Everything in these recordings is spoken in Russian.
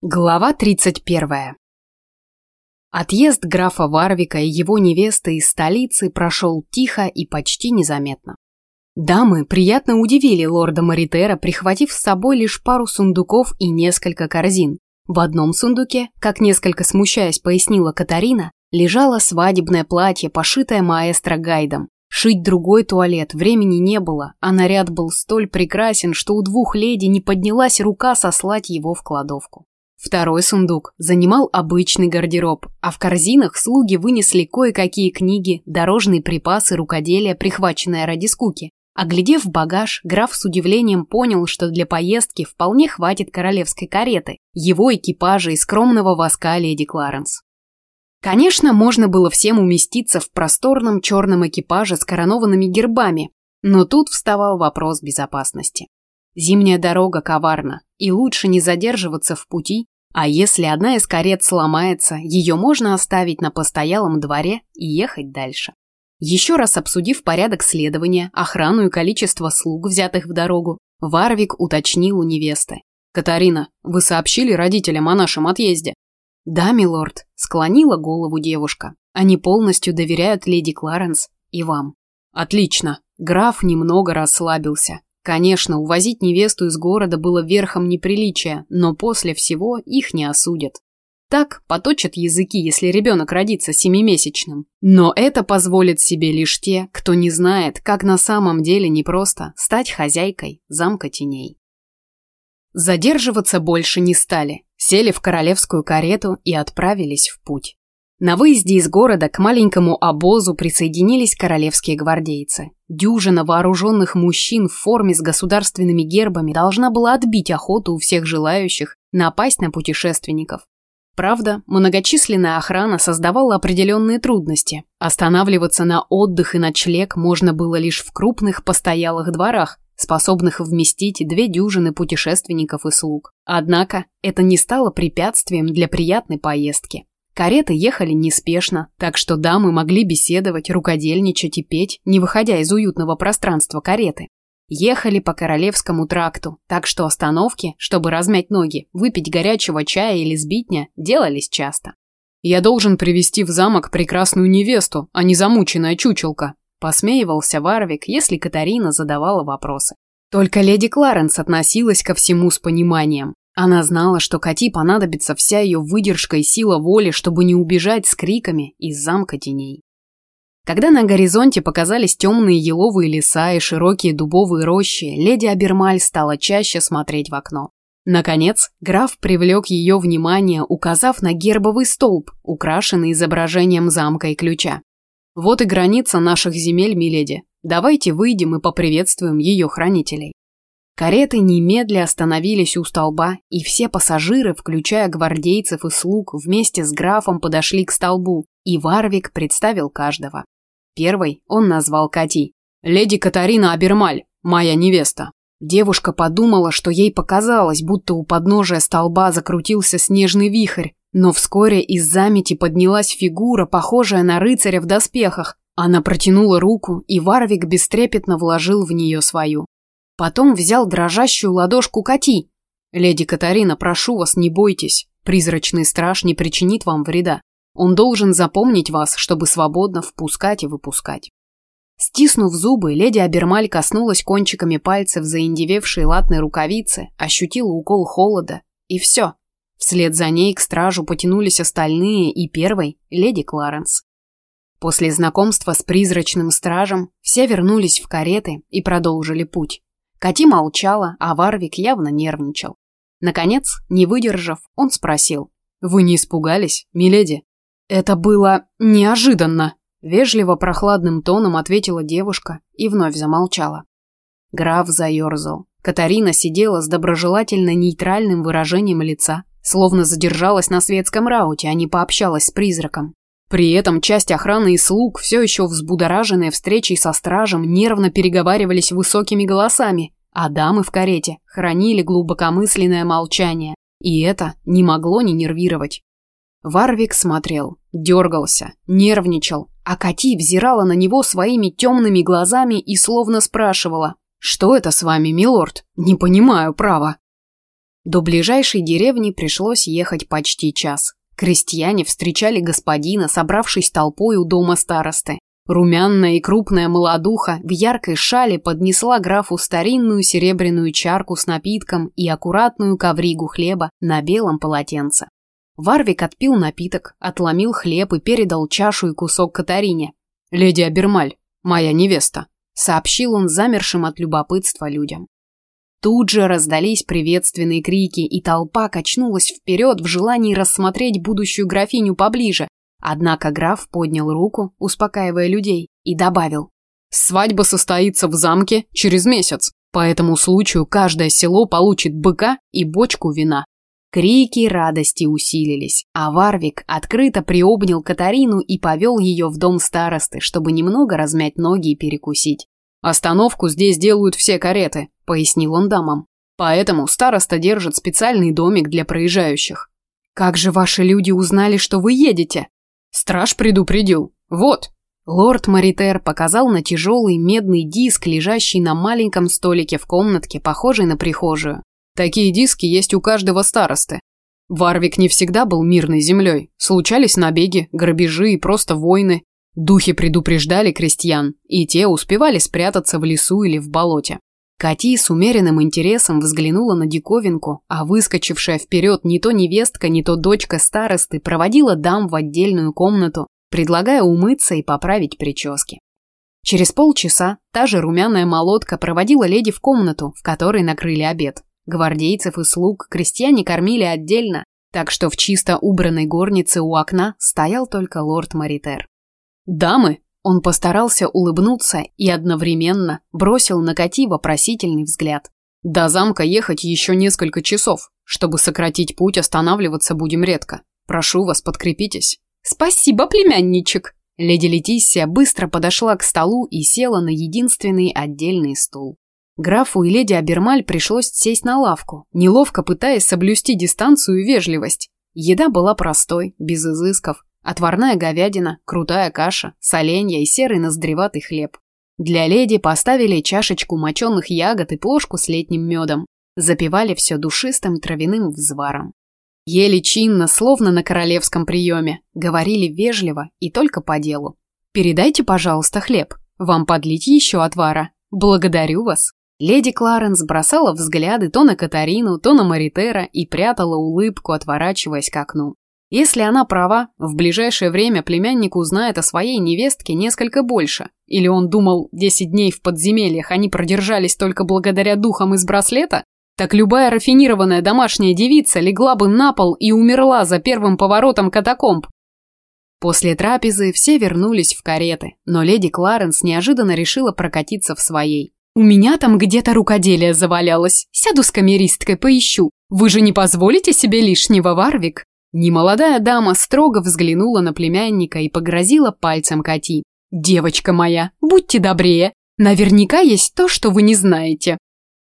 Глава 31. Отъезд графа Варвика и его невесты из столицы прошел тихо и почти незаметно. Дамы приятно удивили лорда Маритера, прихватив с собой лишь пару сундуков и несколько корзин. В одном сундуке, как несколько смущаясь пояснила Катарина, лежало свадебное платье, пошитое маэстро Гайдом. Шить другой туалет времени не было, а наряд был столь прекрасен, что у двух леди не поднялась рука сослать его в кладовку. Второй сундук занимал обычный гардероб, а в корзинах слуги вынесли кое-какие книги, дорожные припасы, рукоделие, прихваченное ради скуки. Оглядев багаж, граф с удивлением понял, что для поездки вполне хватит королевской кареты, его экипажа и скромного воска леди Кларенс. Конечно, можно было всем уместиться в просторном черном экипаже с коронованными гербами, но тут вставал вопрос безопасности. Зимняя дорога коварна, и лучше не задерживаться в пути, а если одна из карет сломается, ее можно оставить на постоялом дворе и ехать дальше. Еще раз обсудив порядок следования, охрану и количество слуг, взятых в дорогу, Варвик уточнил у невесты. «Катарина, вы сообщили родителям о нашем отъезде?» «Да, милорд», — склонила голову девушка. «Они полностью доверяют леди Кларенс и вам». «Отлично». Граф немного расслабился. Конечно, увозить невесту из города было верхом неприличия, но после всего их не осудят. Так поточат языки, если ребенок родится семимесячным. Но это позволит себе лишь те, кто не знает, как на самом деле непросто стать хозяйкой замка теней. Задерживаться больше не стали, сели в королевскую карету и отправились в путь. На выезде из города к маленькому обозу присоединились королевские гвардейцы. Дюжина вооруженных мужчин в форме с государственными гербами должна была отбить охоту у всех желающих напасть на путешественников. Правда, многочисленная охрана создавала определенные трудности. Останавливаться на отдых и ночлег можно было лишь в крупных постоялых дворах, способных вместить две дюжины путешественников и слуг. Однако это не стало препятствием для приятной поездки. Кареты ехали неспешно, так что дамы могли беседовать, рукодельничать и петь, не выходя из уютного пространства кареты. Ехали по Королевскому тракту, так что остановки, чтобы размять ноги, выпить горячего чая или сбитня, делались часто. «Я должен привести в замок прекрасную невесту, а не замученная чучелка», посмеивался Варвик, если Катарина задавала вопросы. Только леди Кларенс относилась ко всему с пониманием. Она знала, что Кати понадобится вся ее выдержка и сила воли, чтобы не убежать с криками из замка теней. Когда на горизонте показались темные еловые леса и широкие дубовые рощи, леди Абермаль стала чаще смотреть в окно. Наконец, граф привлек ее внимание, указав на гербовый столб, украшенный изображением замка и ключа. «Вот и граница наших земель, миледи. Давайте выйдем и поприветствуем ее хранителей». Кареты немедля остановились у столба, и все пассажиры, включая гвардейцев и слуг, вместе с графом подошли к столбу, и Варвик представил каждого. Первый он назвал Кати. «Леди Катарина Абермаль, моя невеста». Девушка подумала, что ей показалось, будто у подножия столба закрутился снежный вихрь, но вскоре из замети поднялась фигура, похожая на рыцаря в доспехах. Она протянула руку, и Варвик бестрепетно вложил в нее свою. Потом взял дрожащую ладошку Кати. «Леди Катарина, прошу вас, не бойтесь. Призрачный страж не причинит вам вреда. Он должен запомнить вас, чтобы свободно впускать и выпускать». Стиснув зубы, леди Абермаль коснулась кончиками пальцев заиндевевшей латной рукавицы, ощутила укол холода, и все. Вслед за ней к стражу потянулись остальные и первой – леди Кларенс. После знакомства с призрачным стражем все вернулись в кареты и продолжили путь. Кати молчала, а Варвик явно нервничал. Наконец, не выдержав, он спросил. «Вы не испугались, миледи?» «Это было неожиданно», — вежливо прохладным тоном ответила девушка и вновь замолчала. Граф заерзал. Катарина сидела с доброжелательно нейтральным выражением лица, словно задержалась на светском рауте, а не пообщалась с призраком. При этом часть охраны и слуг, все еще взбудораженные встречей со стражем, нервно переговаривались высокими голосами, а дамы в карете хранили глубокомысленное молчание, и это не могло не нервировать. Варвик смотрел, дергался, нервничал, а Кати взирала на него своими темными глазами и словно спрашивала «Что это с вами, милорд? Не понимаю, право». До ближайшей деревни пришлось ехать почти час. Крестьяне встречали господина, собравшись толпой у дома старосты. Румяная и крупная молодуха в яркой шале поднесла графу старинную серебряную чарку с напитком и аккуратную ковригу хлеба на белом полотенце. Варвик отпил напиток, отломил хлеб и передал чашу и кусок Катарине. «Леди Абермаль, моя невеста», — сообщил он замершим от любопытства людям. Тут же раздались приветственные крики, и толпа качнулась вперед в желании рассмотреть будущую графиню поближе, Однако граф поднял руку, успокаивая людей, и добавил. «Свадьба состоится в замке через месяц. По этому случаю каждое село получит быка и бочку вина». Крики радости усилились, а Варвик открыто приобнял Катарину и повел ее в дом старосты, чтобы немного размять ноги и перекусить. «Остановку здесь делают все кареты», — пояснил он дамам. «Поэтому староста держит специальный домик для проезжающих». «Как же ваши люди узнали, что вы едете?» Страж предупредил. Вот. Лорд Маритер показал на тяжелый медный диск, лежащий на маленьком столике в комнатке, похожей на прихожую. Такие диски есть у каждого старосты. Варвик не всегда был мирной землей. Случались набеги, грабежи и просто войны. Духи предупреждали крестьян, и те успевали спрятаться в лесу или в болоте. Кати с умеренным интересом взглянула на диковинку, а выскочившая вперед не то невестка, не то дочка старосты проводила дам в отдельную комнату, предлагая умыться и поправить прически. Через полчаса та же румяная молотка проводила леди в комнату, в которой накрыли обед. Гвардейцев и слуг крестьяне кормили отдельно, так что в чисто убранной горнице у окна стоял только лорд Маритер. «Дамы!» Он постарался улыбнуться и одновременно бросил на Кати вопросительный взгляд. До замка ехать еще несколько часов. Чтобы сократить путь, останавливаться будем редко. Прошу вас, подкрепитесь. Спасибо, племянничек. Леди Летиссия быстро подошла к столу и села на единственный отдельный стул. Графу и леди Абермаль пришлось сесть на лавку, неловко пытаясь соблюсти дистанцию и вежливость. Еда была простой, без изысков, Отварная говядина, крутая каша, соленья и серый ноздреватый хлеб. Для леди поставили чашечку моченых ягод и плошку с летним медом. Запивали все душистым травяным взваром. Ели чинно, словно на королевском приеме. Говорили вежливо и только по делу. «Передайте, пожалуйста, хлеб. Вам подлить еще отвара. Благодарю вас». Леди Кларенс бросала взгляды то на Катарину, то на Маритера и прятала улыбку, отворачиваясь к окну. Если она права, в ближайшее время племянник узнает о своей невестке несколько больше. Или он думал, 10 дней в подземельях они продержались только благодаря духам из браслета? Так любая рафинированная домашняя девица легла бы на пол и умерла за первым поворотом катакомб. После трапезы все вернулись в кареты, но леди Кларенс неожиданно решила прокатиться в своей. «У меня там где-то рукоделие завалялось. Сяду с камеристкой, поищу. Вы же не позволите себе лишнего, Варвик?» Немолодая дама строго взглянула на племянника и погрозила пальцем Кати. «Девочка моя, будьте добрее. Наверняка есть то, что вы не знаете».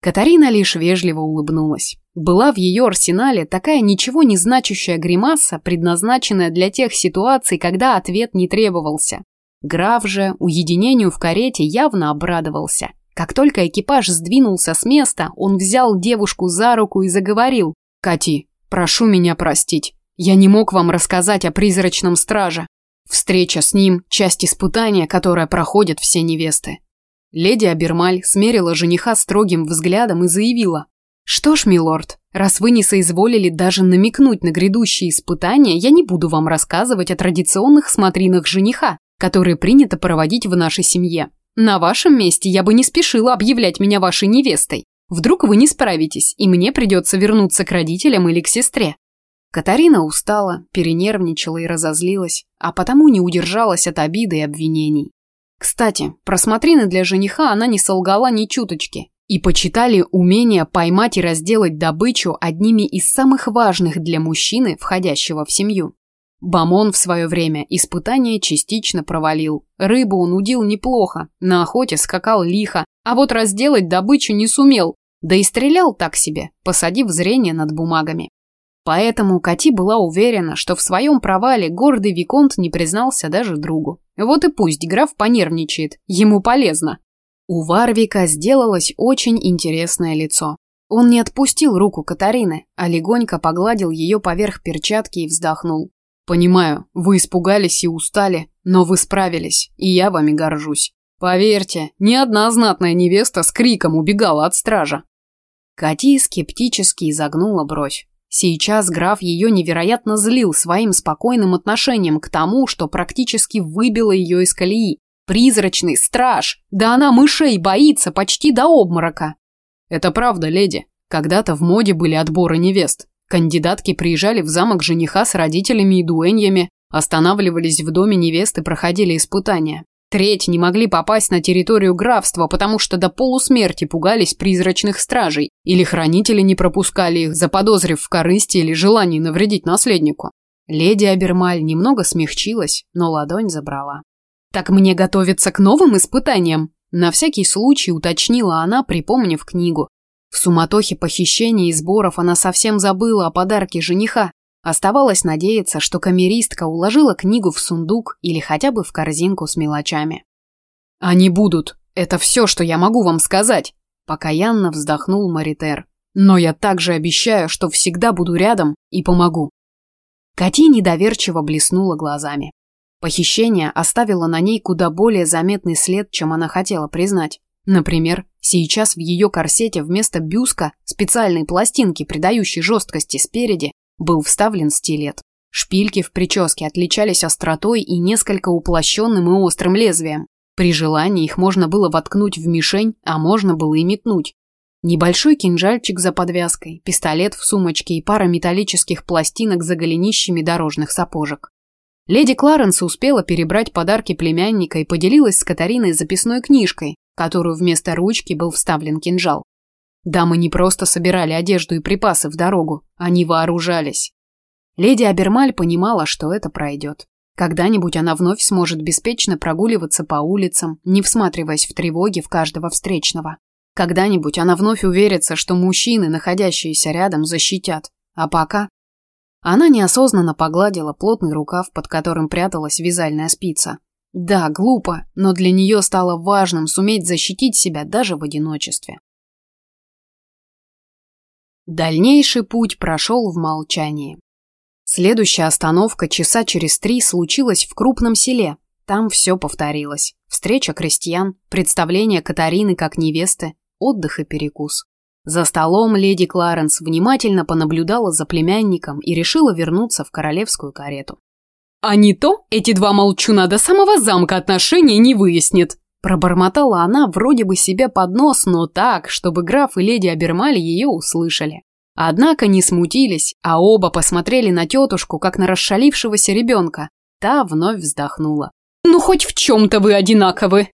Катарина лишь вежливо улыбнулась. Была в ее арсенале такая ничего не значащая гримаса, предназначенная для тех ситуаций, когда ответ не требовался. Граф же уединению в карете явно обрадовался. Как только экипаж сдвинулся с места, он взял девушку за руку и заговорил. «Кати, прошу меня простить. Я не мог вам рассказать о призрачном страже. Встреча с ним – часть испытания, которое проходят все невесты. Леди Абермаль смерила жениха строгим взглядом и заявила. «Что ж, милорд, раз вы не соизволили даже намекнуть на грядущие испытания, я не буду вам рассказывать о традиционных смотринах жениха, которые принято проводить в нашей семье. На вашем месте я бы не спешила объявлять меня вашей невестой. Вдруг вы не справитесь, и мне придется вернуться к родителям или к сестре. Катарина устала, перенервничала и разозлилась, а потому не удержалась от обиды и обвинений. Кстати, про смотрины для жениха она не солгала ни чуточки, и почитали умение поймать и разделать добычу одними из самых важных для мужчины, входящего в семью. Бамон в свое время испытание частично провалил. Рыбу он удил неплохо, на охоте скакал лихо, а вот разделать добычу не сумел, да и стрелял так себе, посадив зрение над бумагами. Поэтому Кати была уверена, что в своем провале гордый Виконт не признался даже другу. Вот и пусть граф понервничает, ему полезно. У Варвика сделалось очень интересное лицо. Он не отпустил руку Катарины, а легонько погладил ее поверх перчатки и вздохнул. «Понимаю, вы испугались и устали, но вы справились, и я вами горжусь. Поверьте, ни одна знатная невеста с криком убегала от стража». Кати скептически изогнула бровь. Сейчас граф ее невероятно злил своим спокойным отношением к тому, что практически выбило ее из колеи. Призрачный страж! Да она мышей боится почти до обморока. Это правда, леди. Когда-то в моде были отборы невест. Кандидатки приезжали в замок жениха с родителями и дуэньями, останавливались в доме невесты, проходили испытания. Треть не могли попасть на территорию графства, потому что до полусмерти пугались призрачных стражей, или хранители не пропускали их, заподозрив в корысти или желании навредить наследнику. Леди Абермаль немного смягчилась, но ладонь забрала. «Так мне готовиться к новым испытаниям?» На всякий случай уточнила она, припомнив книгу. В суматохе похищения и сборов она совсем забыла о подарке жениха. Оставалось надеяться, что камеристка уложила книгу в сундук или хотя бы в корзинку с мелочами. «Они будут. Это все, что я могу вам сказать», – покаянно вздохнул Маритер. «Но я также обещаю, что всегда буду рядом и помогу». Кати недоверчиво блеснула глазами. Похищение оставило на ней куда более заметный след, чем она хотела признать. Например, сейчас в ее корсете вместо бюска, специальной пластинки, придающей жесткости спереди, был вставлен стилет. Шпильки в прическе отличались остротой и несколько уплощенным и острым лезвием. При желании их можно было воткнуть в мишень, а можно было и метнуть. Небольшой кинжальчик за подвязкой, пистолет в сумочке и пара металлических пластинок за голенищами дорожных сапожек. Леди Кларенс успела перебрать подарки племянника и поделилась с Катариной записной книжкой, которую вместо ручки был вставлен кинжал. Дамы не просто собирали одежду и припасы в дорогу, они вооружались. Леди Абермаль понимала, что это пройдет. Когда-нибудь она вновь сможет беспечно прогуливаться по улицам, не всматриваясь в тревоги в каждого встречного. Когда-нибудь она вновь уверится, что мужчины, находящиеся рядом, защитят. А пока она неосознанно погладила плотный рукав, под которым пряталась вязальная спица. Да, глупо, но для нее стало важным суметь защитить себя даже в одиночестве. Дальнейший путь прошел в молчании. Следующая остановка часа через три случилась в крупном селе. Там все повторилось. Встреча крестьян, представление Катарины как невесты, отдых и перекус. За столом леди Кларенс внимательно понаблюдала за племянником и решила вернуться в королевскую карету. «А не то эти два молчуна до самого замка отношения не выяснят!» Пробормотала она вроде бы себе под нос, но так, чтобы граф и леди Абермали ее услышали. Однако не смутились, а оба посмотрели на тетушку, как на расшалившегося ребенка. Та вновь вздохнула. «Ну хоть в чем-то вы одинаковы!»